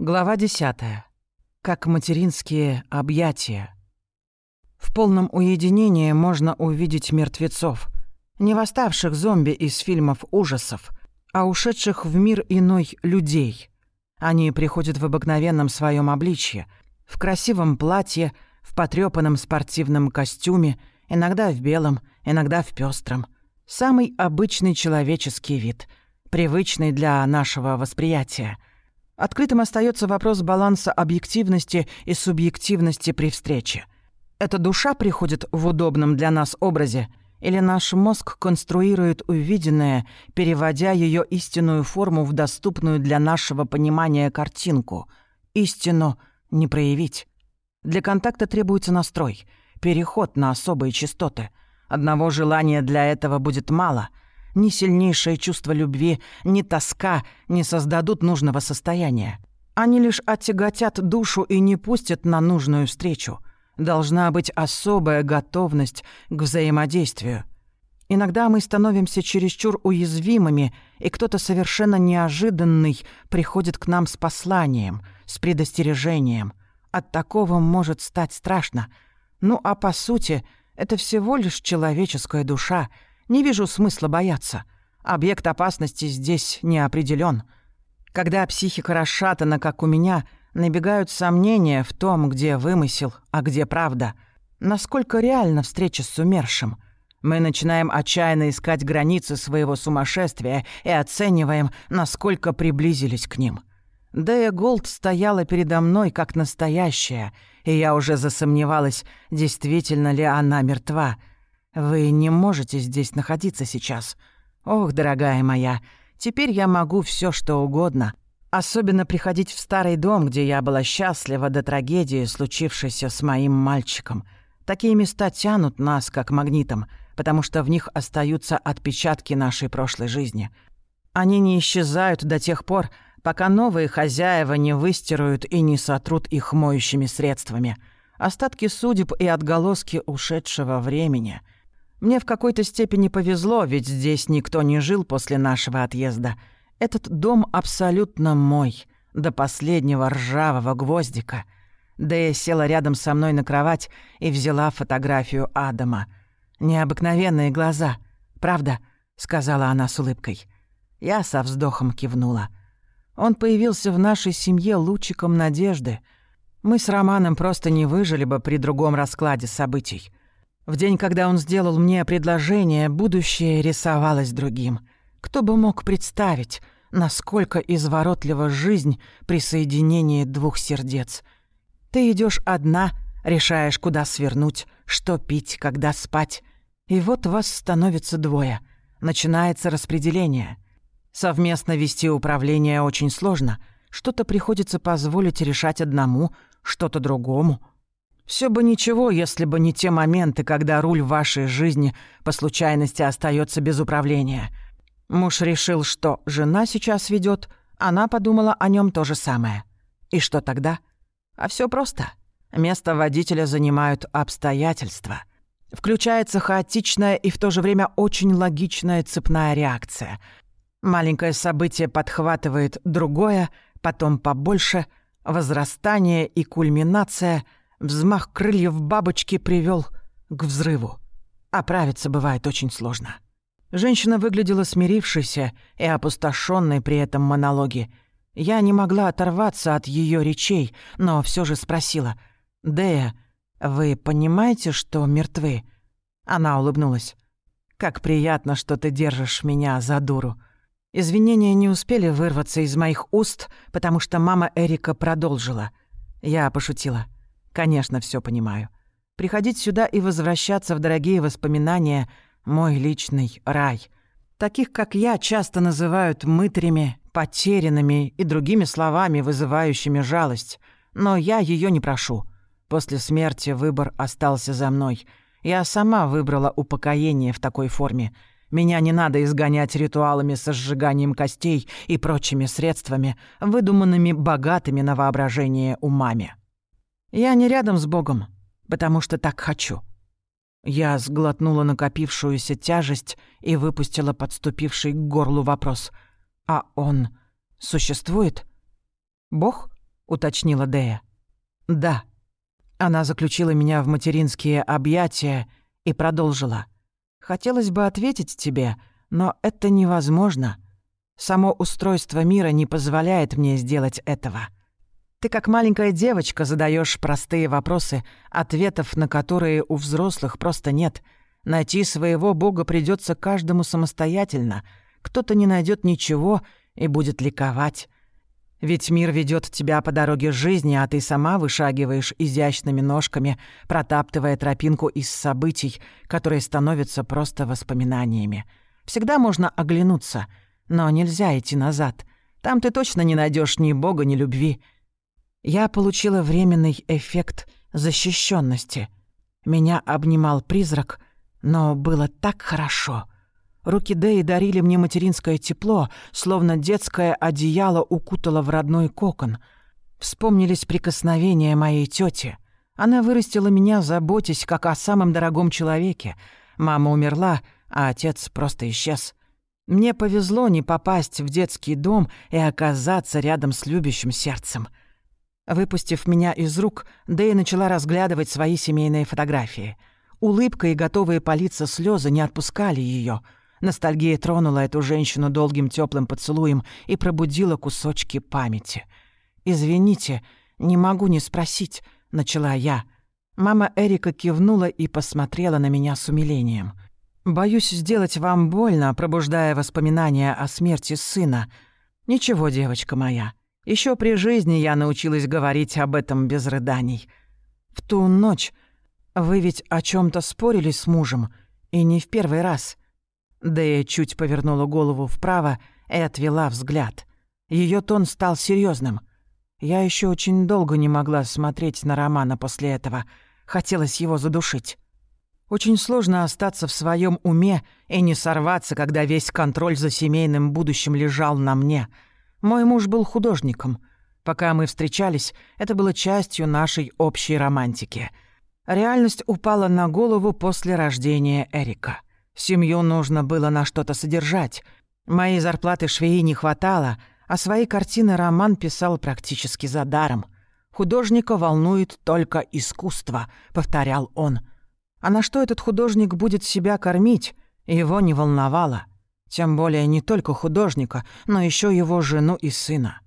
Глава 10. Как материнские объятия. В полном уединении можно увидеть мертвецов, не восставших зомби из фильмов ужасов, а ушедших в мир иной людей. Они приходят в обыкновенном своем обличье, в красивом платье, в потрёпанном спортивном костюме, иногда в белом, иногда в пестром. Самый обычный человеческий вид, привычный для нашего восприятия — Открытым остается вопрос баланса объективности и субъективности при встрече. Эта душа приходит в удобном для нас образе, или наш мозг конструирует увиденное, переводя ее истинную форму в доступную для нашего понимания картинку. Истину не проявить. Для контакта требуется настрой, переход на особые частоты. Одного желания для этого будет мало — ни сильнейшее чувство любви, ни тоска не создадут нужного состояния. Они лишь оттяготят душу и не пустят на нужную встречу. Должна быть особая готовность к взаимодействию. Иногда мы становимся чересчур уязвимыми, и кто-то совершенно неожиданный приходит к нам с посланием, с предостережением. От такого может стать страшно. Ну а по сути, это всего лишь человеческая душа — не вижу смысла бояться. Объект опасности здесь не определен. Когда психика расшатана, как у меня, набегают сомнения в том, где вымысел, а где правда. Насколько реальна встреча с умершим? Мы начинаем отчаянно искать границы своего сумасшествия и оцениваем, насколько приблизились к ним. Дэя Голд стояла передо мной как настоящая, и я уже засомневалась, действительно ли она мертва — вы не можете здесь находиться сейчас. Ох, дорогая моя, теперь я могу все, что угодно. Особенно приходить в старый дом, где я была счастлива до трагедии, случившейся с моим мальчиком. Такие места тянут нас, как магнитом, потому что в них остаются отпечатки нашей прошлой жизни. Они не исчезают до тех пор, пока новые хозяева не выстирают и не сотрут их моющими средствами. Остатки судеб и отголоски ушедшего времени — мне в какой-то степени повезло, ведь здесь никто не жил после нашего отъезда. Этот дом абсолютно мой, до последнего ржавого гвоздика. Дэя села рядом со мной на кровать и взяла фотографию Адама. «Необыкновенные глаза, правда?» — сказала она с улыбкой. Я со вздохом кивнула. Он появился в нашей семье лучиком надежды. Мы с Романом просто не выжили бы при другом раскладе событий. В день, когда он сделал мне предложение, будущее рисовалось другим. Кто бы мог представить, насколько изворотлива жизнь при соединении двух сердец. Ты идешь одна, решаешь, куда свернуть, что пить, когда спать. И вот вас становится двое. Начинается распределение. Совместно вести управление очень сложно. Что-то приходится позволить решать одному, что-то другому — все бы ничего, если бы не те моменты, когда руль вашей жизни по случайности остается без управления. Муж решил, что жена сейчас ведет, она подумала о нем то же самое. И что тогда? А все просто. Место водителя занимают обстоятельства. Включается хаотичная и в то же время очень логичная цепная реакция. Маленькое событие подхватывает другое, потом побольше, возрастание и кульминация — Взмах крыльев бабочки привел к взрыву. Оправиться бывает очень сложно. Женщина выглядела смирившейся и опустошенной при этом монологе. Я не могла оторваться от ее речей, но все же спросила. «Дея, вы понимаете, что мертвы?» Она улыбнулась. «Как приятно, что ты держишь меня за дуру». Извинения не успели вырваться из моих уст, потому что мама Эрика продолжила. Я пошутила. Конечно, все понимаю. Приходить сюда и возвращаться в дорогие воспоминания — мой личный рай. Таких, как я, часто называют мытрями, потерянными и другими словами, вызывающими жалость. Но я ее не прошу. После смерти выбор остался за мной. Я сама выбрала упокоение в такой форме. Меня не надо изгонять ритуалами со сжиганием костей и прочими средствами, выдуманными богатыми на воображение умами. Я не рядом с Богом, потому что так хочу. Я сглотнула накопившуюся тяжесть и выпустила подступивший к горлу вопрос. А он существует? Бог? уточнила Дея. «Да». Она заключила меня в материнские объятия и продолжила. «Хотелось бы ответить тебе, но это невозможно. Само устройство мира не позволяет мне сделать этого. Ты как маленькая девочка задаешь простые вопросы, ответов на которые у взрослых просто нет. Найти своего бога придется каждому самостоятельно. Кто-то не найдет ничего и будет ликовать. Ведь мир ведет тебя по дороге жизни, а ты сама вышагиваешь изящными ножками, протаптывая тропинку из событий, которые становятся просто воспоминаниями. Всегда можно оглянуться, но нельзя идти назад. Там ты точно не найдешь ни бога, ни любви. Я получила временный эффект защищенности. Меня обнимал призрак, но было так хорошо. Руки Дэи дарили мне материнское тепло, словно детское одеяло укутало в родной кокон. Вспомнились прикосновения моей тети. Она вырастила меня, заботясь, как о самом дорогом человеке. Мама умерла, а отец просто исчез. Мне повезло не попасть в детский дом и оказаться рядом с любящим сердцем. Выпустив меня из рук, Дэй начала разглядывать свои семейные фотографии. Улыбка и готовые палиться слезы не отпускали ее. Ностальгия тронула эту женщину долгим теплым поцелуем и пробудила кусочки памяти. «Извините, не могу не спросить», — начала я. Мама Эрика кивнула и посмотрела на меня с умилением — Боюсь сделать вам больно, пробуждая воспоминания о смерти сына. Ничего, девочка моя. Еще при жизни я научилась говорить об этом без рыданий. В ту ночь вы ведь о чем то спорили с мужем, и не в первый раз. Дэя чуть повернула голову вправо и отвела взгляд. Ее тон стал серьезным. Я еще очень долго не могла смотреть на Романа после этого. Хотелось его задушить. Очень сложно остаться в своем уме и не сорваться, когда весь контроль за семейным будущим лежал на мне. Мой муж был художником. Пока мы встречались, это было частью нашей общей романтики. Реальность упала на голову после рождения Эрика. Семью нужно было на что-то содержать. Моей зарплаты швеи не хватало, а свои картины Роман писал практически за даром. «Художника волнует только искусство», — повторял он — а на что этот художник будет себя кормить, его не волновало. Тем более не только художника, но еще его жену и сына.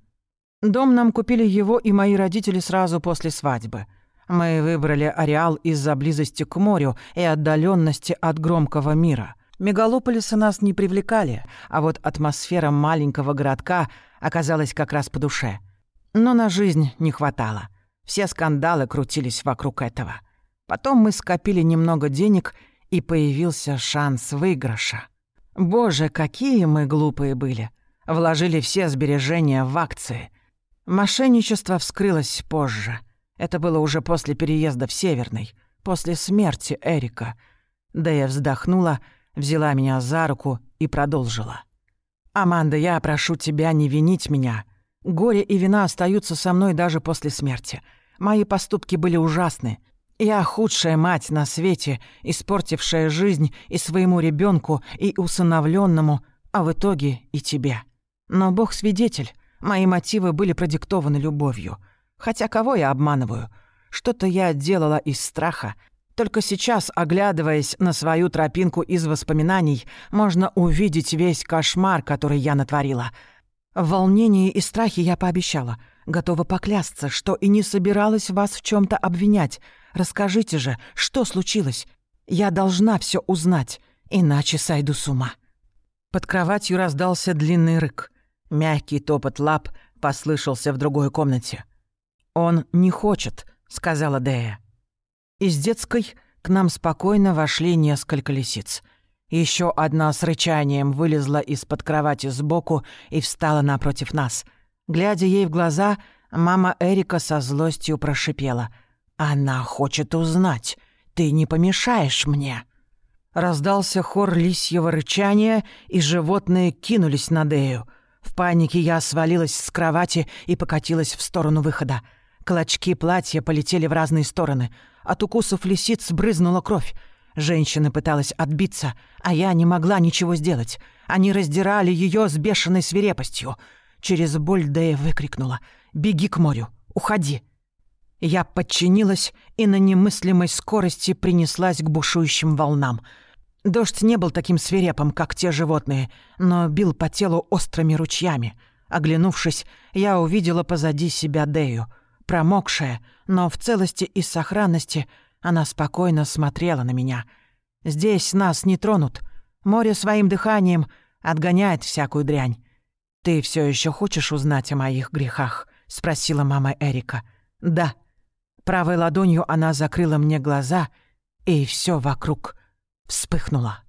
Дом нам купили его и мои родители сразу после свадьбы. Мы выбрали ареал из-за близости к морю и отдаленности от громкого мира. Мегалополисы нас не привлекали, а вот атмосфера маленького городка оказалась как раз по душе. Но на жизнь не хватало. Все скандалы крутились вокруг этого. Потом мы скопили немного денег, и появился шанс выигрыша. Боже, какие мы глупые были. Вложили все сбережения в акции. Мошенничество вскрылось позже. Это было уже после переезда в Северный, после смерти Эрика. Да я вздохнула, взяла меня за руку и продолжила. «Аманда, я прошу тебя не винить меня. Горе и вина остаются со мной даже после смерти. Мои поступки были ужасны, я худшая мать на свете, испортившая жизнь и своему ребенку, и усыновленному, а в итоге и тебе. Но Бог свидетель, мои мотивы были продиктованы любовью. Хотя кого я обманываю? Что-то я делала из страха. Только сейчас, оглядываясь на свою тропинку из воспоминаний, можно увидеть весь кошмар, который я натворила. В волнении и страхе я пообещала, готова поклясться, что и не собиралась вас в чем то обвинять — Расскажите же, что случилось? Я должна все узнать, иначе сойду с ума». Под кроватью раздался длинный рык. Мягкий топот лап послышался в другой комнате. «Он не хочет», — сказала Дея. Из детской к нам спокойно вошли несколько лисиц. Еще одна с рычанием вылезла из-под кровати сбоку и встала напротив нас. Глядя ей в глаза, мама Эрика со злостью прошипела — «Она хочет узнать. Ты не помешаешь мне». Раздался хор лисьего рычания, и животные кинулись на Дею. В панике я свалилась с кровати и покатилась в сторону выхода. Клочки платья полетели в разные стороны. От укусов лисиц брызнула кровь. Женщина пыталась отбиться, а я не могла ничего сделать. Они раздирали ее с бешеной свирепостью. Через боль Дэя выкрикнула «Беги к морю! Уходи!» Я подчинилась и на немыслимой скорости принеслась к бушующим волнам. Дождь не был таким свирепым, как те животные, но бил по телу острыми ручьями. Оглянувшись, я увидела позади себя Дею. Промокшая, но в целости и сохранности она спокойно смотрела на меня. «Здесь нас не тронут. Море своим дыханием отгоняет всякую дрянь. «Ты все еще хочешь узнать о моих грехах?» — спросила мама Эрика. «Да». Правой ладонью она закрыла мне глаза, и все вокруг вспыхнуло.